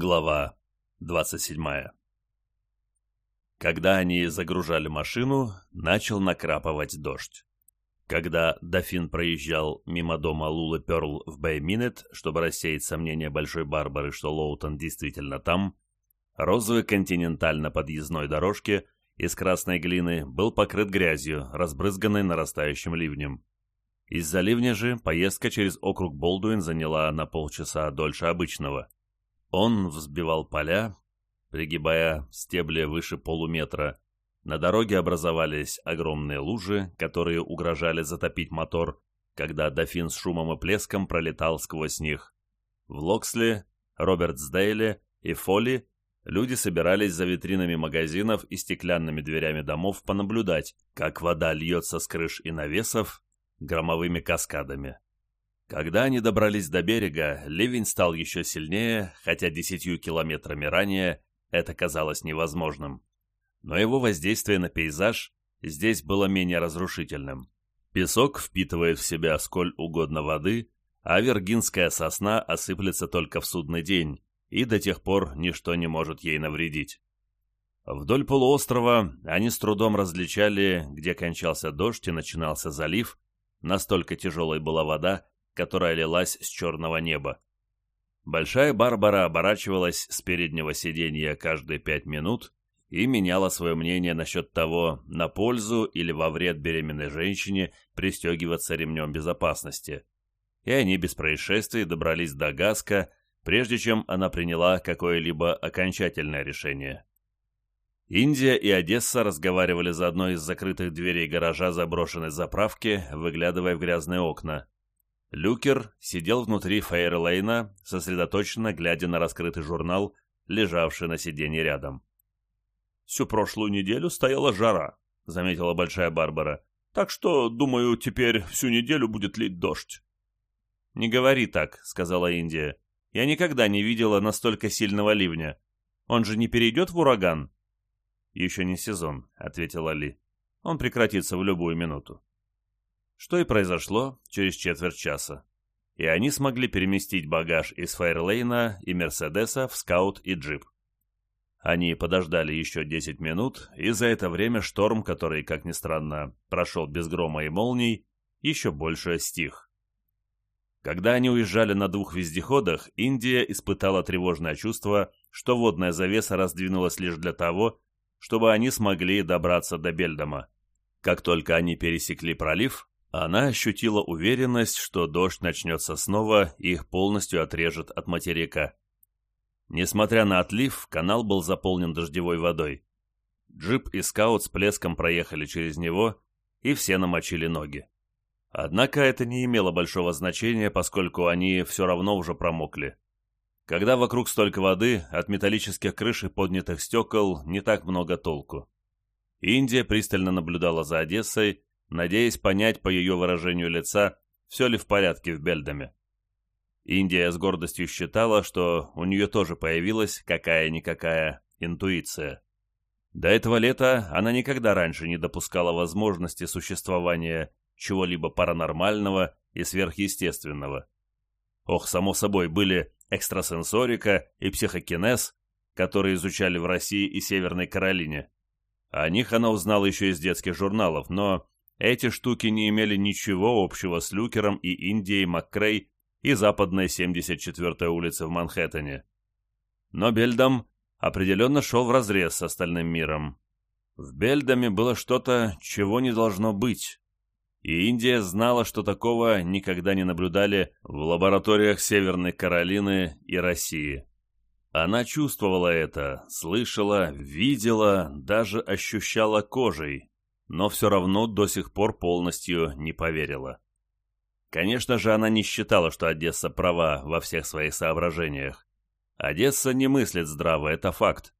Глава 27 Когда они загружали машину, начал накрапывать дождь. Когда дофин проезжал мимо дома Лулы Перл в Бэй-Минет, чтобы рассеять сомнения Большой Барбары, что Лоутон действительно там, розовый континенталь на подъездной дорожке из красной глины был покрыт грязью, разбрызганной нарастающим ливнем. Из-за ливня же поездка через округ Болдуин заняла на полчаса дольше обычного – он взбивал поля, пригибая стебли выше полуметра. На дороге образовались огромные лужи, которые угрожали затопить мотор, когда дофин с шумом и плеском пролетал сквозь них. В Локсли, Робертсдейле и Фоли люди собирались за витринами магазинов и стеклянными дверями домов понаблюдать, как вода льется с крыш и навесов громовыми каскадами. Когда они добрались до берега, ливень стал еще сильнее, хотя десятью километрами ранее это казалось невозможным. Но его воздействие на пейзаж здесь было менее разрушительным. Песок впитывает в себя сколь угодно воды, а вергинская сосна осыплется только в судный день, и до тех пор ничто не может ей навредить. Вдоль полуострова они с трудом различали, где кончался дождь и начинался залив, настолько тяжелой была вода, которая лилась с черного неба. Большая Барбара оборачивалась с переднего сиденья каждые пять минут и меняла свое мнение насчет того, на пользу или во вред беременной женщине пристегиваться ремнем безопасности. И они без происшествий добрались до Гаска, прежде чем она приняла какое-либо окончательное решение. Индия и Одесса разговаривали за одной из закрытых дверей гаража заброшенной заправки, выглядывая в грязные окна. Люкер сидел внутри Фейерлейна, сосредоточенно глядя на раскрытый журнал, лежавший на сиденье рядом. «Всю прошлую неделю стояла жара», — заметила Большая Барбара. «Так что, думаю, теперь всю неделю будет лить дождь». «Не говори так», — сказала Индия. «Я никогда не видела настолько сильного ливня. Он же не перейдет в ураган?» «Еще не сезон», — ответила Ли. «Он прекратится в любую минуту». Что и произошло через четверть часа. И они смогли переместить багаж из Файрлейна и Мерседеса в скаут и джип. Они подождали еще 10 минут, и за это время шторм, который, как ни странно, прошел без грома и молний, еще больше стих. Когда они уезжали на двух вездеходах, Индия испытала тревожное чувство, что водная завеса раздвинулась лишь для того, чтобы они смогли добраться до Бельдома. Как только они пересекли пролив, она ощутила уверенность, что дождь начнется снова и их полностью отрежет от материка. Несмотря на отлив, канал был заполнен дождевой водой. Джип и скаут с плеском проехали через него, и все намочили ноги. Однако это не имело большого значения, поскольку они все равно уже промокли. Когда вокруг столько воды, от металлических крыш и поднятых стекол не так много толку. Индия пристально наблюдала за Одессой, надеясь понять по ее выражению лица, все ли в порядке в Бельдаме. Индия с гордостью считала, что у нее тоже появилась какая-никакая интуиция. До этого лета она никогда раньше не допускала возможности существования чего-либо паранормального и сверхъестественного. Ох, само собой, были экстрасенсорика и психокинез, которые изучали в России и Северной Каролине. О них она узнала еще из детских журналов, но эти штуки не имели ничего общего с Люкером и Индией Маккрей и западной 74-й улицы в Манхэттене. Но Бельдам определенно шел вразрез с остальным миром. В Бельдаме было что-то, чего не должно быть. И Индия знала, что такого никогда не наблюдали в лабораториях Северной Каролины и России. Она чувствовала это, слышала, видела, даже ощущала кожей, но все равно до сих пор полностью не поверила. Конечно же, она не считала, что Одесса права во всех своих соображениях. Одесса не мыслит здраво, это факт.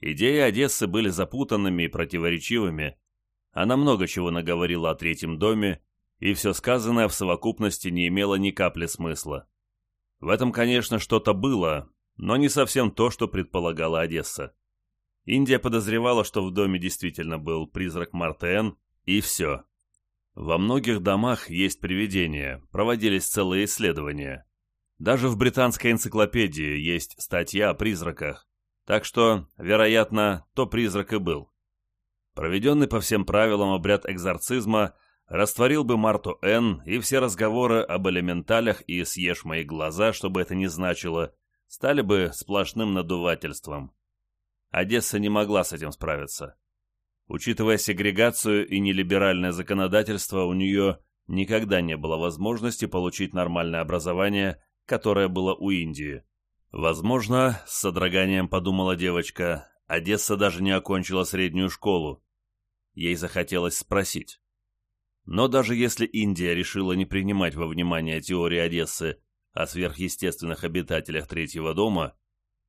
Идеи Одессы были запутанными и противоречивыми. Она много чего наговорила о третьем доме, и все сказанное в совокупности не имело ни капли смысла. В этом, конечно, что-то было, но не совсем то, что предполагала Одесса. Индия подозревала, что в доме действительно был призрак Мартен, и все. Во многих домах есть привидения, проводились целые исследования. Даже в британской энциклопедии есть статья о призраках, так что, вероятно, то призрак и был. Проведенный по всем правилам обряд экзорцизма растворил бы Марту Н. и все разговоры об элементалях и «съешь мои глаза», чтобы это не значило, стали бы сплошным надувательством. Одесса не могла с этим справиться. Учитывая сегрегацию и нелиберальное законодательство, у нее никогда не было возможности получить нормальное образование, которое было у Индии. Возможно, с содроганием подумала девочка, Одесса даже не окончила среднюю школу. Ей захотелось спросить. Но даже если Индия решила не принимать во внимание теории Одессы о сверхъестественных обитателях третьего дома,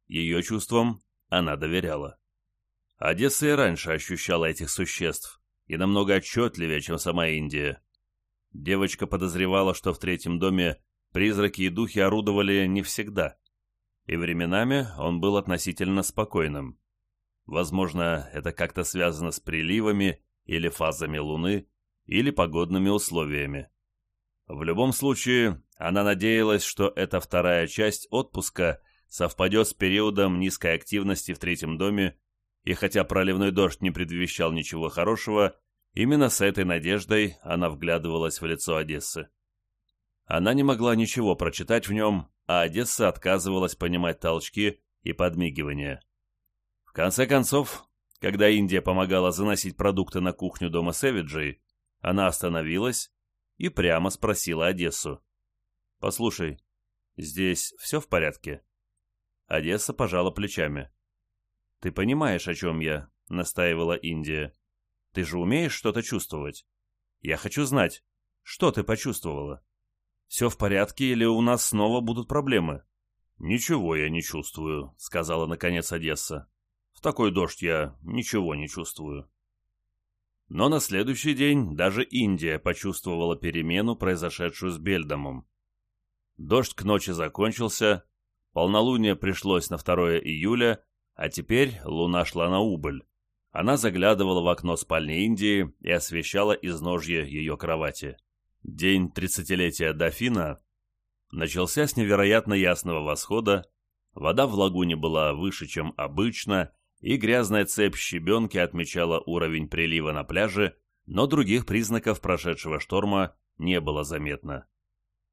ее чувствам она доверяла. Одесса и раньше ощущала этих существ, и намного отчетливее, чем сама Индия. Девочка подозревала, что в третьем доме призраки и духи орудовали не всегда, и временами он был относительно спокойным. Возможно, это как-то связано с приливами или фазами Луны, или погодными условиями. В любом случае, она надеялась, что эта вторая часть отпуска совпадет с периодом низкой активности в третьем доме, и хотя проливной дождь не предвещал ничего хорошего, именно с этой надеждой она вглядывалась в лицо Одессы. Она не могла ничего прочитать в нем, а Одесса отказывалась понимать толчки и подмигивания. В конце концов, когда Индия помогала заносить продукты на кухню дома Сэвиджей, она остановилась и прямо спросила Одессу. «Послушай, здесь все в порядке?» Одесса пожала плечами. «Ты понимаешь, о чем я?» — настаивала Индия. «Ты же умеешь что-то чувствовать? Я хочу знать, что ты почувствовала? Все в порядке или у нас снова будут проблемы?» «Ничего я не чувствую», — сказала наконец Одесса. «В такой дождь я ничего не чувствую». Но на следующий день даже Индия почувствовала перемену, произошедшую с Бельдомом. Дождь к ночи закончился, Полнолуние пришлось на 2 июля, а теперь луна шла на убыль. Она заглядывала в окно спальни Индии и освещала изножье ее кровати. День тридцатилетия дофина начался с невероятно ясного восхода, вода в лагуне была выше, чем обычно, и грязная цепь щебенки отмечала уровень прилива на пляже, но других признаков прошедшего шторма не было заметно.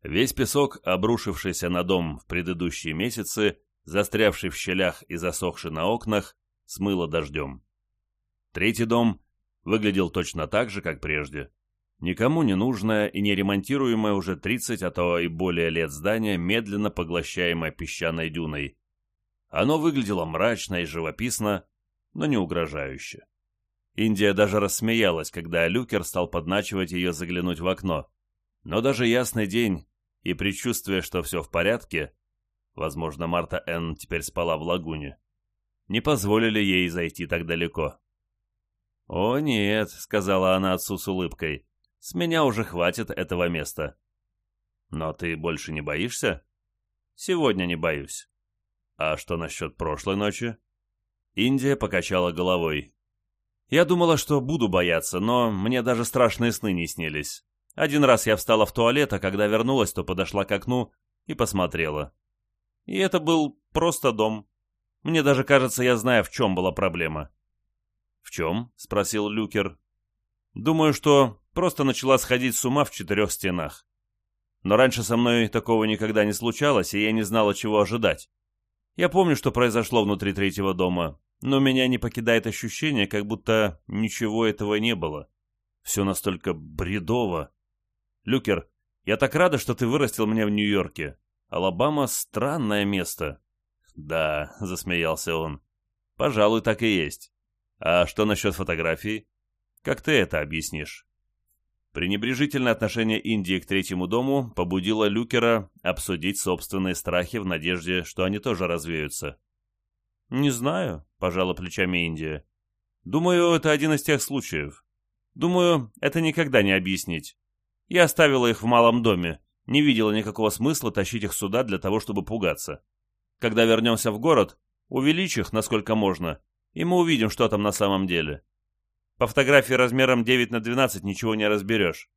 Весь песок, обрушившийся на дом в предыдущие месяцы, застрявший в щелях и засохший на окнах, смыло дождем. Третий дом выглядел точно так же, как прежде. Никому не нужное и не ремонтируемое уже 30, а то и более лет здание, медленно поглощаемое песчаной дюной. Оно выглядело мрачно и живописно, но не угрожающе. Индия даже рассмеялась, когда Люкер стал подначивать ее заглянуть в окно. Но даже ясный день и предчувствие, что все в порядке, возможно, Марта Н. теперь спала в лагуне, не позволили ей зайти так далеко. «О, нет», — сказала она отцу с улыбкой, — «с меня уже хватит этого места». «Но ты больше не боишься?» «Сегодня не боюсь». «А что насчет прошлой ночи?» Индия покачала головой. «Я думала, что буду бояться, но мне даже страшные сны не снились. Один раз я встала в туалет, а когда вернулась, то подошла к окну и посмотрела. И это был просто дом. Мне даже кажется, я знаю, в чем была проблема. «В чем?» — спросил Люкер. «Думаю, что просто начала сходить с ума в четырех стенах. Но раньше со мной такого никогда не случалось, и я не знала, чего ожидать. Я помню, что произошло внутри третьего дома, но меня не покидает ощущение, как будто ничего этого не было. Все настолько бредово. Люкер, я так рада, что ты вырастил меня в Нью-Йорке. Алабама — странное место». «Да», — засмеялся он. «Пожалуй, так и есть. А что насчет фотографий? Как ты это объяснишь?» Пренебрежительное отношение Индии к третьему дому побудило Люкера обсудить собственные страхи в надежде, что они тоже развеются. «Не знаю», — пожала плечами Индия. «Думаю, это один из тех случаев. Думаю, это никогда не объяснить. Я оставила их в малом доме, не видела никакого смысла тащить их сюда для того, чтобы пугаться. Когда вернемся в город, увеличь их, насколько можно, и мы увидим, что там на самом деле. По фотографии размером 9 на 12 ничего не разберешь.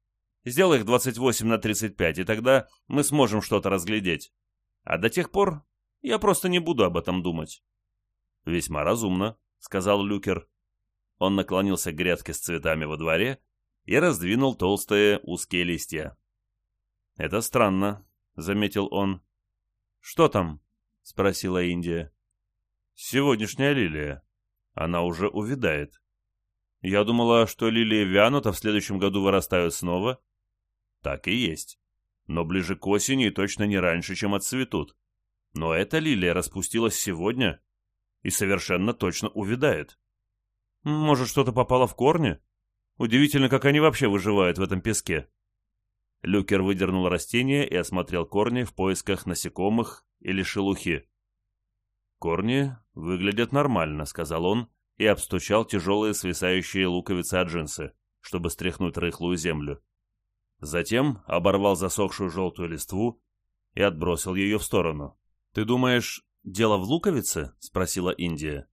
Сделай их 28 на 35, и тогда мы сможем что-то разглядеть. А до тех пор я просто не буду об этом думать». «Весьма разумно», — сказал Люкер. Он наклонился к грядке с цветами во дворе и раздвинул толстые узкие листья. «Это странно», — заметил он. «Что там?» — спросила Индия. «Сегодняшняя лилия. Она уже увядает. Я думала, что лилии вянут, а в следующем году вырастают снова». «Так и есть. Но ближе к осени точно не раньше, чем отцветут. Но эта лилия распустилась сегодня и совершенно точно увядает. Может, что-то попало в корни? Удивительно, как они вообще выживают в этом песке». Люкер выдернул растение и осмотрел корни в поисках насекомых или шелухи. «Корни выглядят нормально», — сказал он и обстучал тяжелые свисающие луковицы от джинсы, чтобы стряхнуть рыхлую землю. Затем оборвал засохшую желтую листву и отбросил ее в сторону. «Ты думаешь, дело в луковице?» — спросила Индия.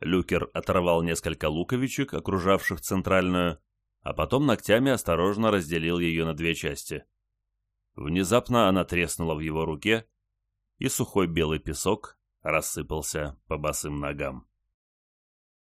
Люкер оторвал несколько луковичек, окружавших центральную, а потом ногтями осторожно разделил ее на две части. Внезапно она треснула в его руке, и сухой белый песок рассыпался по босым ногам.